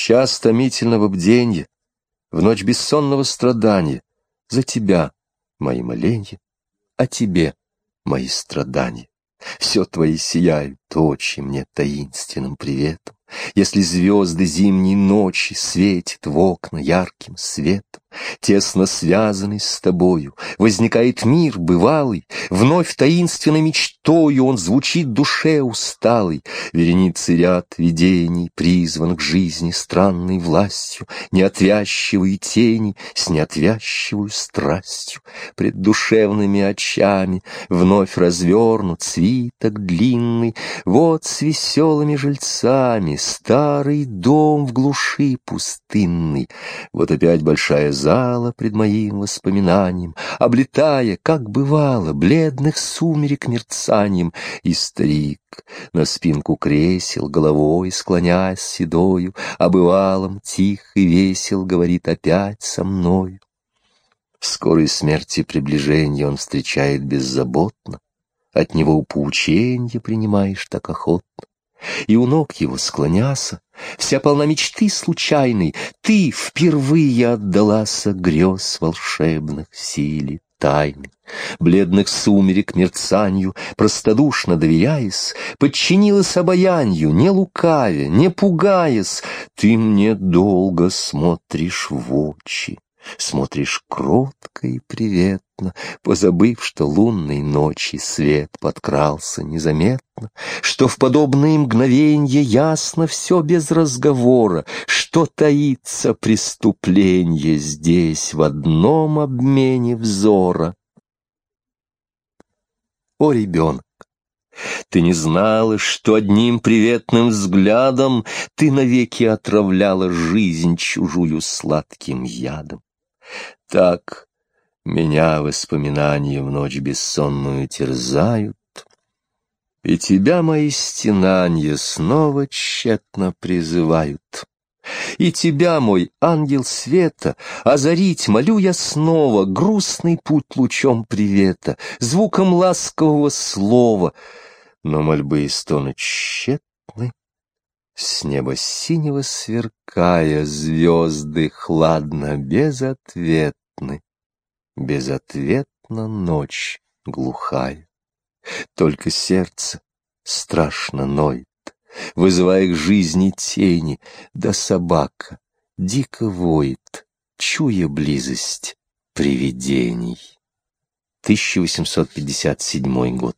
час томительного бденья, в ночь бессонного страдания, за тебя мои моленья, а тебе мои страдания. Все твои сияют очи мне таинственным приветом. Если звезды зимней ночи светят в окна ярким светом, тесно связанный с тобою, возникает мир бывалый, вновь таинственной мечтою он звучит душе усталой, вереницы ряд видений, призван к жизни странной властью, неотвязчивые тени с неотвязчивую страстью, пред душевными очами вновь развернут свиток длинный, вот с веселыми жильцами старый дом в глуши пустынный. Вот опять большая зала пред моим воспоминанием, облетая, как бывало, бледных сумерек мерцанием, и старик на спинку кресел головой склоняясь седою, а бывалом тих и весел говорит опять со мною. Скорой смерти приближение он встречает беззаботно, от него поученье принимаешь так охотно. И у ног его склоняся, вся полна мечты случайной, Ты впервые отдалася грез волшебных силе тайны. Бледных сумерек мерцанью, простодушно доверяясь, Подчинилась обаянью, не лукавя, не пугаясь, Ты мне долго смотришь в очи. Смотришь кротко и приветно, Позабыв, что лунной ночи Свет подкрался незаметно, Что в подобные мгновенья Ясно все без разговора, Что таится преступление Здесь в одном обмене взора. О, ребенок! Ты не знала, что одним приветным взглядом Ты навеки отравляла жизнь чужую сладким ядом. Так меня воспоминания в ночь бессонную терзают, И тебя мои стенания снова тщетно призывают. И тебя, мой ангел света, озарить молю я снова Грустный путь лучом привета, звуком ласкового слова. Но мольбы и стоны тщетны, с неба синего сверкая, звезды хладно безответны, Безответна ночь глухая. Только сердце страшно ноет, Вызывая к жизни тени, Да собака дико воет, Чуя близость привидений. 1857 год.